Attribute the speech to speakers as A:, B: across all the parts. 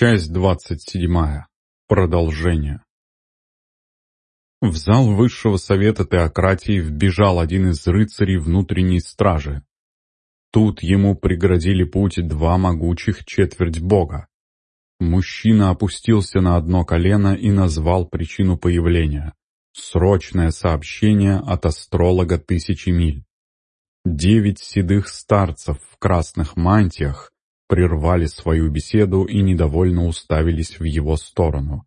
A: Часть двадцать седьмая. Продолжение. В зал высшего совета теократии вбежал один из рыцарей внутренней стражи. Тут ему преградили путь два могучих четверть бога. Мужчина опустился на одно колено и назвал причину появления. Срочное сообщение от астролога тысячи миль. Девять седых старцев в красных мантиях прервали свою беседу и недовольно уставились в его сторону.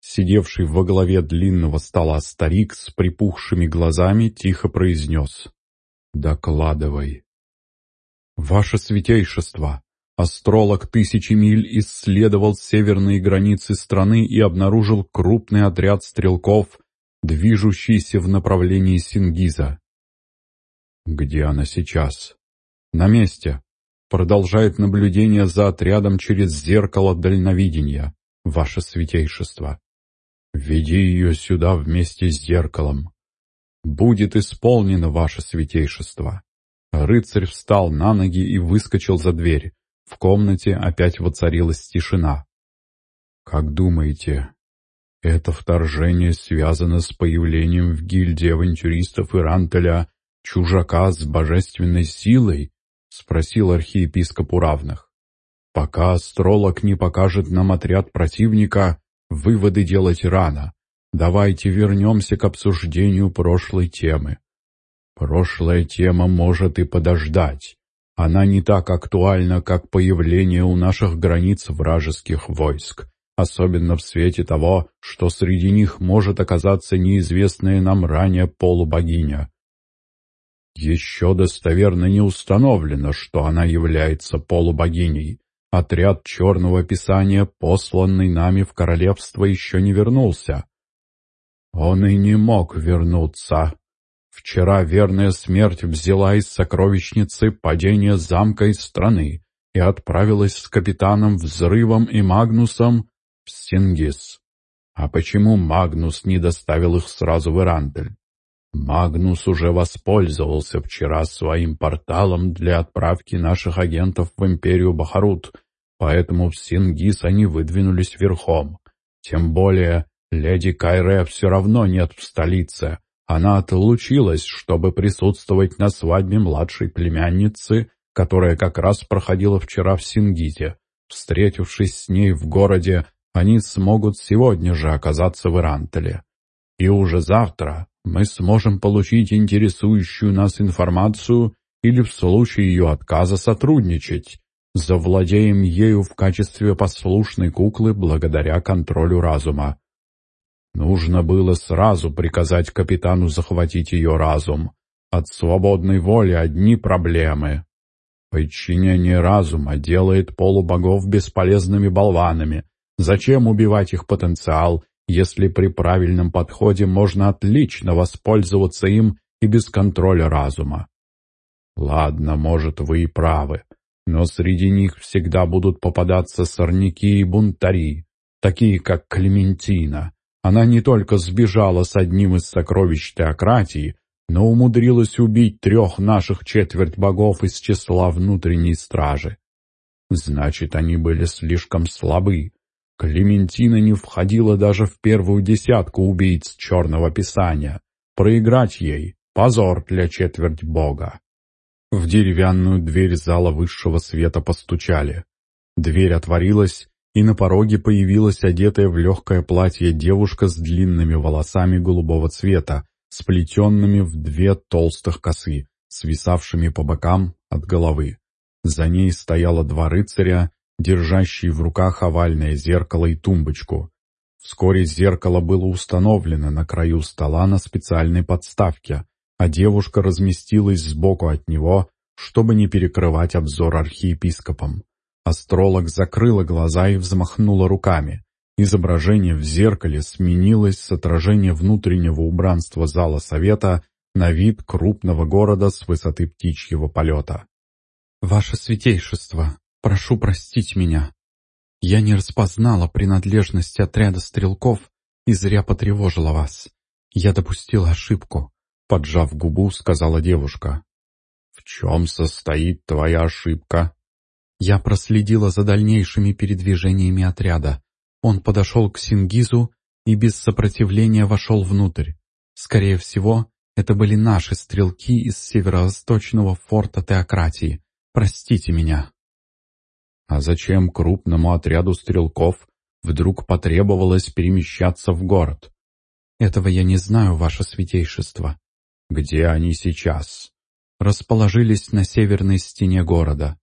A: Сидевший во главе длинного стола старик с припухшими глазами тихо произнес «Докладывай». «Ваше святейшество!» Астролог тысячи миль исследовал северные границы страны и обнаружил крупный отряд стрелков, движущийся в направлении Сингиза. «Где она сейчас?» «На месте», продолжает наблюдение за отрядом через зеркало дальновидения, ваше святейшество. Веди ее сюда вместе с зеркалом. Будет исполнено ваше святейшество. Рыцарь встал на ноги и выскочил за дверь. В комнате опять воцарилась тишина. Как думаете, это вторжение связано с появлением в гильдии авантюристов Ирантеля чужака с божественной силой, — спросил архиепископ у равных. «Пока астролог не покажет нам отряд противника, выводы делать рано. Давайте вернемся к обсуждению прошлой темы. Прошлая тема может и подождать. Она не так актуальна, как появление у наших границ вражеских войск, особенно в свете того, что среди них может оказаться неизвестная нам ранее полубогиня. Еще достоверно не установлено, что она является полубогиней. Отряд Черного Писания, посланный нами в королевство, еще не вернулся. Он и не мог вернуться. Вчера верная смерть взяла из сокровищницы падение замка из страны и отправилась с капитаном Взрывом и Магнусом в Сингис. А почему Магнус не доставил их сразу в Ирантель? Магнус уже воспользовался вчера своим порталом для отправки наших агентов в империю Бахарут, поэтому в Сингис они выдвинулись верхом. Тем более, леди Кайре все равно нет в столице. Она отлучилась, чтобы присутствовать на свадьбе младшей племянницы, которая как раз проходила вчера в Сингите. Встретившись с ней в городе, они смогут сегодня же оказаться в Ирантеле. И уже завтра мы сможем получить интересующую нас информацию или в случае ее отказа сотрудничать. Завладеем ею в качестве послушной куклы благодаря контролю разума. Нужно было сразу приказать капитану захватить ее разум. От свободной воли одни проблемы. Подчинение разума делает полубогов бесполезными болванами. Зачем убивать их потенциал если при правильном подходе можно отлично воспользоваться им и без контроля разума. Ладно, может, вы и правы, но среди них всегда будут попадаться сорняки и бунтари, такие как Клементина. Она не только сбежала с одним из сокровищ теократии, но умудрилась убить трех наших четверть богов из числа внутренней стражи. Значит, они были слишком слабы, Клементина не входила даже в первую десятку убийц Черного Писания. Проиграть ей — позор для четверть Бога. В деревянную дверь зала высшего света постучали. Дверь отворилась, и на пороге появилась одетая в легкое платье девушка с длинными волосами голубого цвета, сплетенными в две толстых косы, свисавшими по бокам от головы. За ней стояло два рыцаря держащий в руках овальное зеркало и тумбочку. Вскоре зеркало было установлено на краю стола на специальной подставке, а девушка разместилась сбоку от него, чтобы не перекрывать обзор архиепископом. Астролог закрыла глаза и взмахнула руками. Изображение в зеркале сменилось с отражения внутреннего убранства зала совета на вид крупного города с высоты птичьего полета. «Ваше святейшество!» Прошу простить меня. Я не распознала принадлежность отряда стрелков и зря потревожила вас. Я допустила ошибку, поджав губу, сказала девушка. В чем состоит твоя ошибка?
B: Я проследила за дальнейшими передвижениями отряда. Он подошел к Сингизу и без сопротивления вошел внутрь. Скорее всего, это были наши стрелки из северо-восточного форта Теократии. Простите меня.
A: А зачем крупному отряду стрелков вдруг потребовалось перемещаться в город?
B: Этого я не знаю, ваше святейшество.
A: Где они сейчас?
B: Расположились на северной стене города.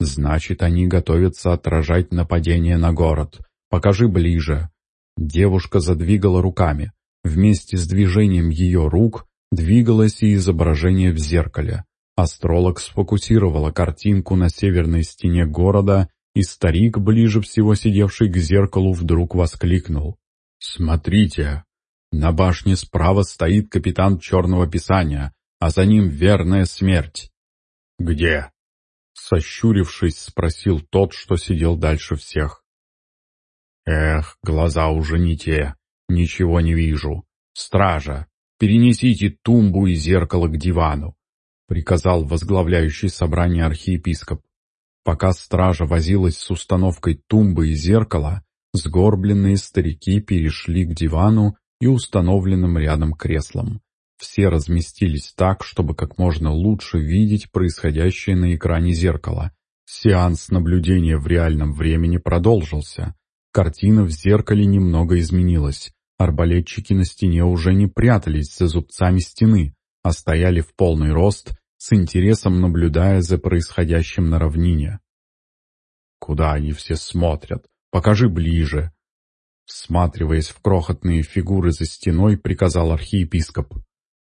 A: Значит, они готовятся отражать нападение на город. Покажи ближе. Девушка задвигала руками. Вместе с движением ее рук двигалось и изображение в зеркале. Астролог сфокусировала картинку на северной стене города, и старик, ближе всего сидевший к зеркалу, вдруг воскликнул. «Смотрите! На башне справа стоит капитан Черного Писания, а за ним верная смерть». «Где?» Сощурившись, спросил тот, что сидел дальше всех. «Эх, глаза уже не те, ничего не вижу. Стража, перенесите тумбу и зеркало к дивану», приказал возглавляющий собрание архиепископ. Пока стража возилась с установкой тумбы и зеркала, сгорбленные старики перешли к дивану и установленным рядом креслам. Все разместились так, чтобы как можно лучше видеть происходящее на экране зеркала. Сеанс наблюдения в реальном времени продолжился. Картина в зеркале немного изменилась. Арбалетчики на стене уже не прятались за зубцами стены, а стояли в полный рост, с интересом наблюдая за происходящим на равнине. «Куда они все смотрят? Покажи ближе!» Всматриваясь в крохотные фигуры за стеной, приказал архиепископ.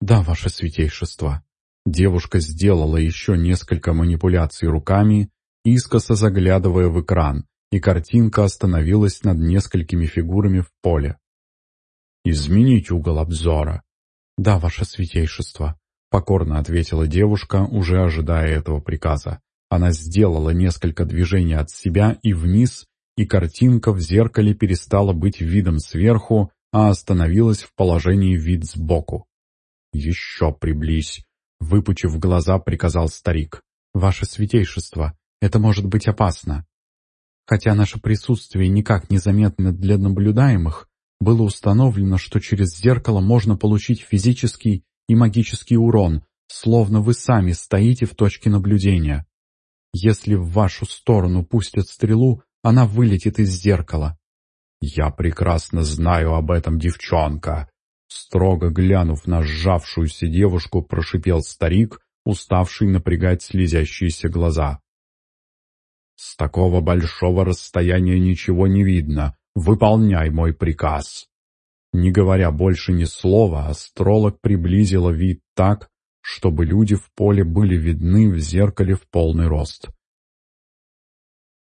A: «Да, ваше святейшество». Девушка сделала еще несколько манипуляций руками, искоса заглядывая в экран, и картинка остановилась над несколькими фигурами в поле. «Изменить угол обзора». «Да, ваше святейшество», — покорно ответила девушка, уже ожидая этого приказа. Она сделала несколько движений от себя и вниз, и картинка в зеркале перестала быть видом сверху, а остановилась в положении вид сбоку. «Еще приблизь!» — выпучив глаза, приказал старик. «Ваше святейшество, это может быть опасно. Хотя наше присутствие никак не заметно для наблюдаемых, было установлено, что через зеркало можно получить физический и магический урон, словно вы сами стоите в точке наблюдения. Если в вашу сторону пустят стрелу, она вылетит из зеркала. «Я прекрасно знаю об этом, девчонка!» Строго глянув на сжавшуюся девушку, прошипел старик, уставший напрягать слезящиеся глаза. «С такого большого расстояния ничего не видно. Выполняй мой приказ». Не говоря больше ни слова, астролог приблизила вид так, чтобы люди в поле были видны в зеркале в полный рост.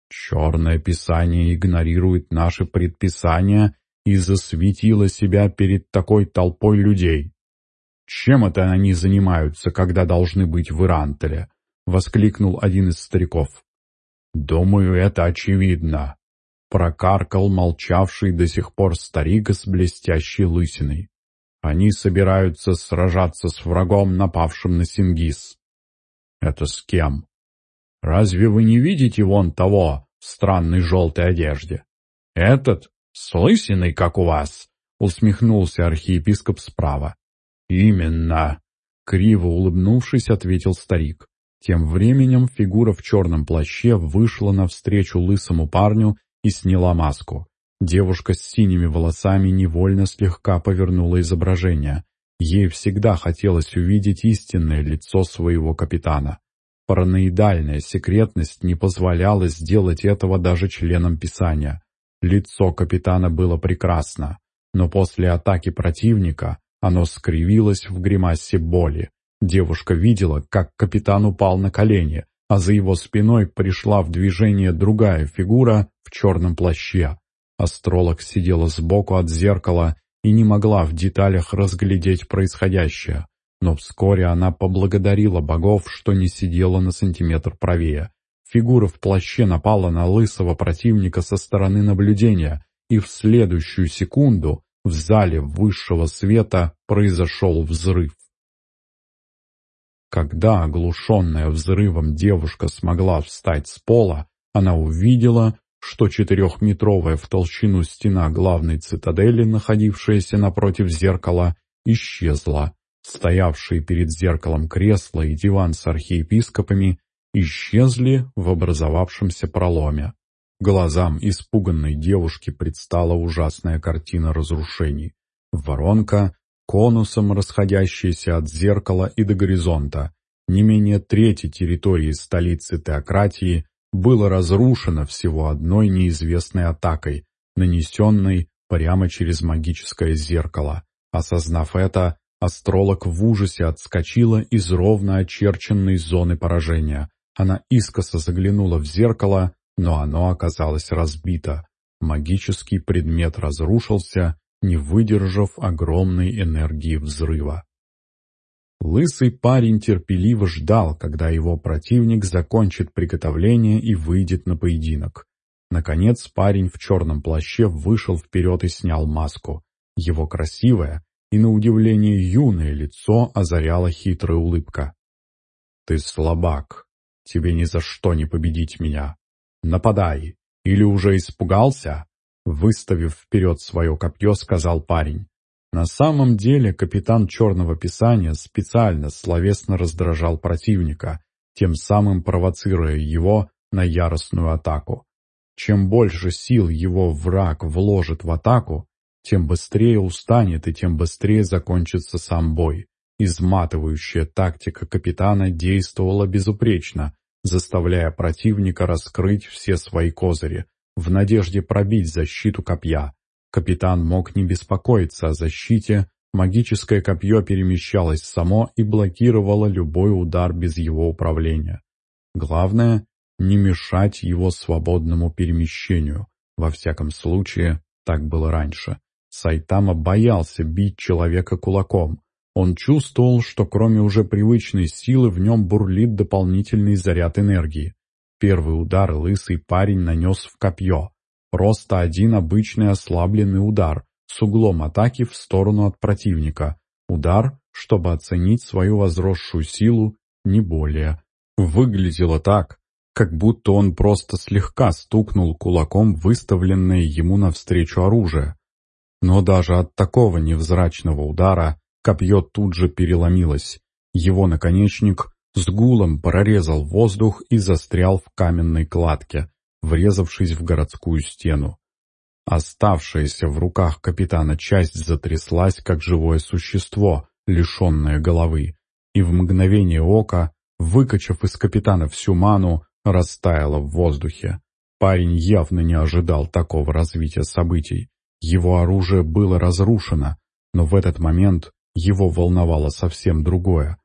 A: Черное Писание игнорирует наши предписания и засветило себя перед такой толпой людей. Чем это они занимаются, когда должны быть в Ирантеле? — воскликнул один из стариков. «Думаю, это очевидно», — прокаркал молчавший до сих пор старик с блестящей лысиной. «Они собираются сражаться с врагом, напавшим на Сингис». «Это с кем?» «Разве вы не видите вон того в странной желтой одежде?» «Этот? С лысиной, как у вас?» — усмехнулся архиепископ справа. «Именно!» — криво улыбнувшись, ответил старик. Тем временем фигура в черном плаще вышла навстречу лысому парню и сняла маску. Девушка с синими волосами невольно слегка повернула изображение. Ей всегда хотелось увидеть истинное лицо своего капитана. Параноидальная секретность не позволяла сделать этого даже членам Писания. Лицо капитана было прекрасно, но после атаки противника оно скривилось в гримасе боли. Девушка видела, как капитан упал на колени, а за его спиной пришла в движение другая фигура в черном плаще. Астролог сидела сбоку от зеркала и не могла в деталях разглядеть происходящее, но вскоре она поблагодарила богов, что не сидела на сантиметр правее. Фигура в плаще напала на лысого противника со стороны наблюдения, и в следующую секунду в зале высшего света произошел взрыв. Когда оглушенная взрывом девушка смогла встать с пола, она увидела, что четырехметровая в толщину стена главной цитадели, находившаяся напротив зеркала, исчезла. Стоявшие перед зеркалом кресло и диван с архиепископами исчезли в образовавшемся проломе. Глазам испуганной девушки предстала ужасная картина разрушений. Воронка, конусом расходящаяся от зеркала и до горизонта, не менее трети территории столицы теократии было разрушено всего одной неизвестной атакой, нанесенной прямо через магическое зеркало. Осознав это, астролог в ужасе отскочила из ровно очерченной зоны поражения. Она искоса заглянула в зеркало, но оно оказалось разбито. Магический предмет разрушился, не выдержав огромной энергии взрыва. Лысый парень терпеливо ждал, когда его противник закончит приготовление и выйдет на поединок. Наконец парень в черном плаще вышел вперед и снял маску. Его красивое и, на удивление, юное лицо озаряла хитрая улыбка. «Ты слабак. Тебе ни за что не победить меня. Нападай. Или уже испугался?» Выставив вперед свое копье, сказал парень. На самом деле капитан Черного Писания специально словесно раздражал противника, тем самым провоцируя его на яростную атаку. Чем больше сил его враг вложит в атаку, тем быстрее устанет и тем быстрее закончится сам бой. Изматывающая тактика капитана действовала безупречно, заставляя противника раскрыть все свои козыри, в надежде пробить защиту копья. Капитан мог не беспокоиться о защите, магическое копье перемещалось само и блокировало любой удар без его управления. Главное — не мешать его свободному перемещению. Во всяком случае, так было раньше. Сайтама боялся бить человека кулаком. Он чувствовал, что кроме уже привычной силы в нем бурлит дополнительный заряд энергии. Первый удар лысый парень нанес в копье. Просто один обычный ослабленный удар с углом атаки в сторону от противника. Удар, чтобы оценить свою возросшую силу, не более. Выглядело так, как будто он просто слегка стукнул кулаком выставленное ему навстречу оружие. Но даже от такого невзрачного удара копье тут же переломилось. Его наконечник с гулом прорезал воздух и застрял в каменной кладке, врезавшись в городскую стену. Оставшаяся в руках капитана часть затряслась, как живое существо, лишенное головы, и в мгновение ока, выкачав из капитана всю ману, растаяла в воздухе. Парень явно не ожидал такого развития событий. Его оружие было разрушено, но в этот момент его волновало совсем другое.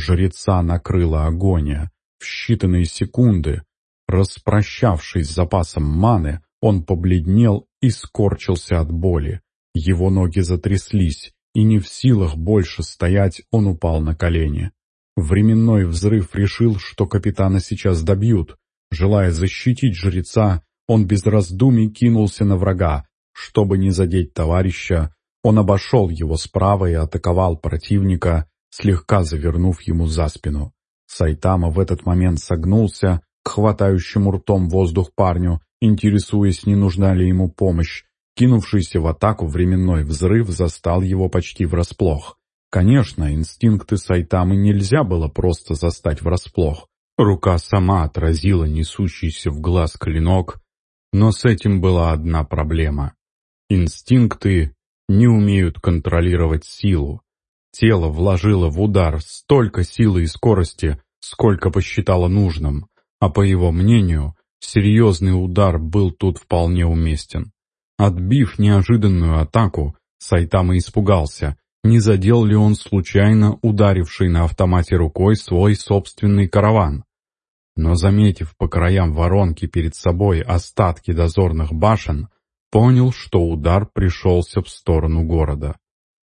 A: Жреца накрыла агония. В считанные секунды Распрощавшись с запасом маны, он побледнел и скорчился от боли. Его ноги затряслись, и не в силах больше стоять, он упал на колени. Временной взрыв решил, что капитана сейчас добьют. Желая защитить жреца, он без раздумий кинулся на врага. Чтобы не задеть товарища, он обошел его справа и атаковал противника, слегка завернув ему за спину. Сайтама в этот момент согнулся, к хватающему ртом воздух парню, интересуясь, не нужна ли ему помощь. Кинувшийся в атаку временной взрыв застал его почти врасплох. Конечно, инстинкты Сайтамы нельзя было просто застать врасплох. Рука сама отразила несущийся в глаз клинок, но с этим была одна проблема. Инстинкты не умеют контролировать силу. Тело вложило в удар столько силы и скорости, сколько посчитало нужным а по его мнению, серьезный удар был тут вполне уместен. Отбив неожиданную атаку, Сайтама испугался, не задел ли он случайно ударивший на автомате рукой свой собственный караван. Но заметив по краям воронки перед собой остатки дозорных башен, понял, что удар пришелся в сторону города.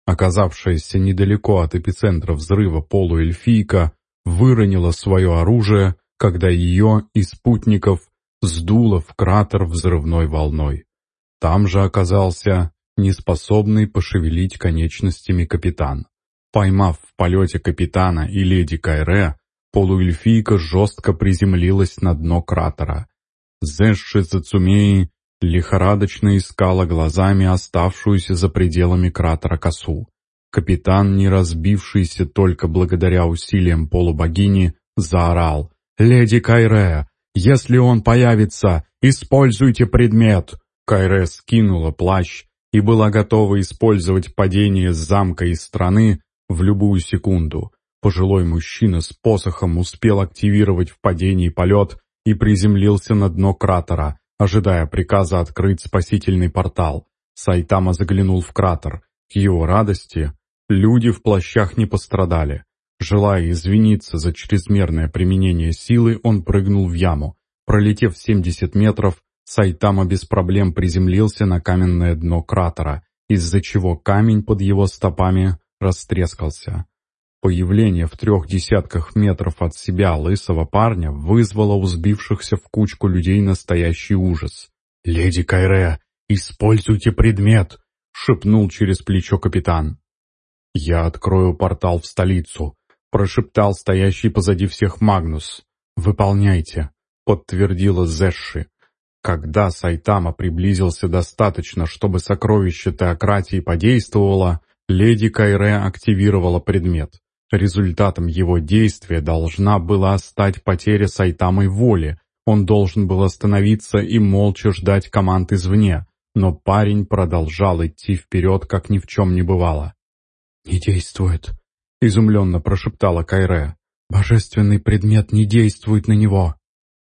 A: Оказавшаяся недалеко от эпицентра взрыва полуэльфийка выронила свое оружие когда ее и спутников сдуло в кратер взрывной волной. Там же оказался неспособный пошевелить конечностями капитан. Поймав в полете капитана и леди Кайре, полуэльфийка жестко приземлилась на дно кратера. Зэши Зацумеи лихорадочно искала глазами оставшуюся за пределами кратера косу. Капитан, не разбившийся только благодаря усилиям полубогини, заорал. «Леди Кайре, если он появится, используйте предмет!» Кайре скинула плащ и была готова использовать падение с замка из страны в любую секунду. Пожилой мужчина с посохом успел активировать в падении полет и приземлился на дно кратера, ожидая приказа открыть спасительный портал. Сайтама заглянул в кратер. К его радости люди в плащах не пострадали. Желая извиниться за чрезмерное применение силы, он прыгнул в яму. Пролетев 70 метров, Сайтама без проблем приземлился на каменное дно кратера, из-за чего камень под его стопами растрескался. Появление в трех десятках метров от себя лысого парня вызвало у сбившихся в кучку людей настоящий ужас. «Леди Кайре, используйте предмет!» — шепнул через плечо капитан. «Я открою портал в столицу», — прошептал стоящий позади всех Магнус. «Выполняйте», — подтвердила Зэши. Когда Сайтама приблизился достаточно, чтобы сокровище теократии подействовало, леди Кайре активировала предмет. Результатом его действия должна была стать потеря Сайтамой воли. Он должен был остановиться и молча ждать команд извне, но парень продолжал идти вперед, как ни в чем не бывало. «Не действует», — изумленно прошептала Кайре. «Божественный предмет не действует на него».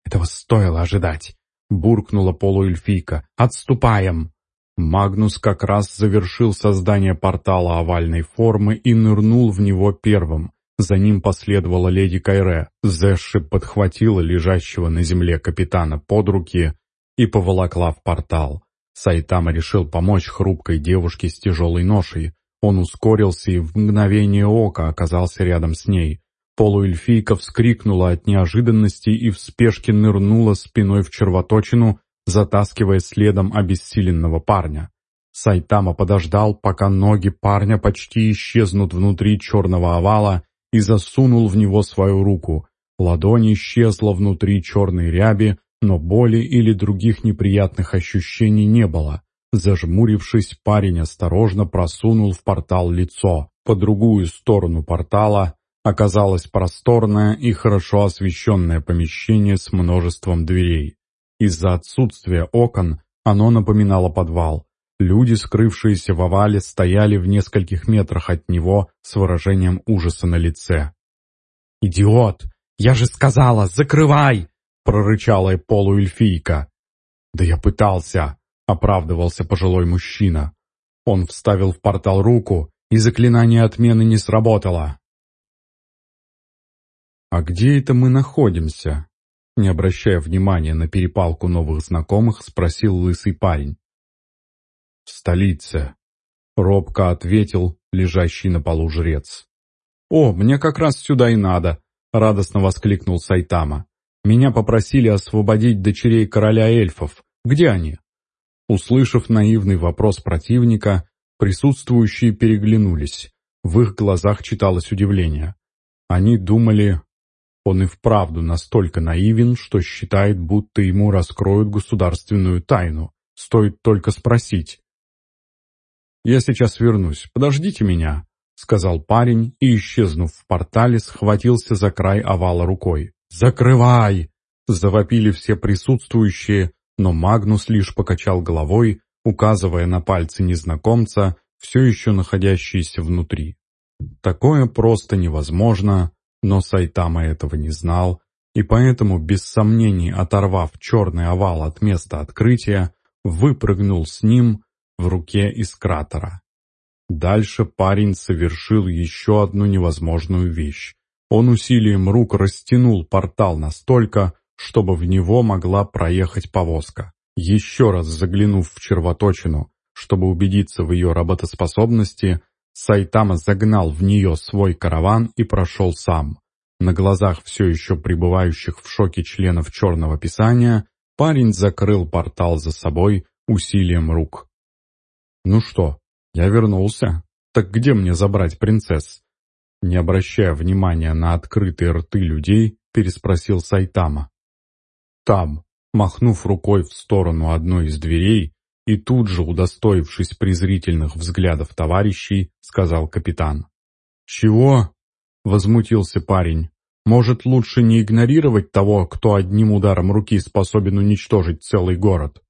A: «Этого стоило ожидать», — буркнула полуэльфийка. «Отступаем!» Магнус как раз завершил создание портала овальной формы и нырнул в него первым. За ним последовала леди Кайре. Зэши подхватила лежащего на земле капитана под руки и поволокла в портал. Сайтама решил помочь хрупкой девушке с тяжелой ношей. Он ускорился и в мгновение ока оказался рядом с ней. Полуэльфийка вскрикнула от неожиданности и в спешке нырнула спиной в червоточину, затаскивая следом обессиленного парня. Сайтама подождал, пока ноги парня почти исчезнут внутри черного овала, и засунул в него свою руку. Ладонь исчезла внутри черной ряби, но боли или других неприятных ощущений не было. Зажмурившись, парень осторожно просунул в портал лицо. По другую сторону портала оказалось просторное и хорошо освещенное помещение с множеством дверей. Из-за отсутствия окон оно напоминало подвал. Люди, скрывшиеся в овале, стояли в нескольких метрах от него с выражением ужаса на лице. «Идиот! Я же сказала, закрывай!» — прорычала полуэльфийка. «Да я пытался!» — оправдывался пожилой мужчина. Он вставил в портал руку, и заклинание отмены не сработало. «А где это мы находимся?» Не обращая внимания на перепалку новых знакомых, спросил лысый парень. «В столице», — робко ответил лежащий на полу жрец. «О, мне как раз сюда и надо», — радостно воскликнул Сайтама. «Меня попросили освободить дочерей короля эльфов. Где они?» Услышав наивный вопрос противника, присутствующие переглянулись. В их глазах читалось удивление. Они думали, он и вправду настолько наивен, что считает, будто ему раскроют государственную тайну. Стоит только спросить. «Я сейчас вернусь. Подождите меня», — сказал парень и, исчезнув в портале, схватился за край овала рукой. «Закрывай!» — завопили все присутствующие, но Магнус лишь покачал головой, указывая на пальцы незнакомца, все еще находящиеся внутри. Такое просто невозможно, но Сайтама этого не знал, и поэтому, без сомнений оторвав черный овал от места открытия, выпрыгнул с ним в руке из кратера. Дальше парень совершил еще одну невозможную вещь. Он усилием рук растянул портал настолько, чтобы в него могла проехать повозка. Еще раз заглянув в червоточину, чтобы убедиться в ее работоспособности, Сайтама загнал в нее свой караван и прошел сам. На глазах все еще пребывающих в шоке членов Черного Писания парень закрыл портал за собой усилием рук. «Ну что, я вернулся. Так где мне забрать принцесс?» Не обращая внимания на открытые рты людей, переспросил Сайтама. «Там», махнув рукой в сторону одной из дверей и тут же, удостоившись презрительных взглядов товарищей, сказал капитан. «Чего?» — возмутился парень. «Может, лучше не игнорировать того, кто одним ударом руки способен уничтожить целый город?»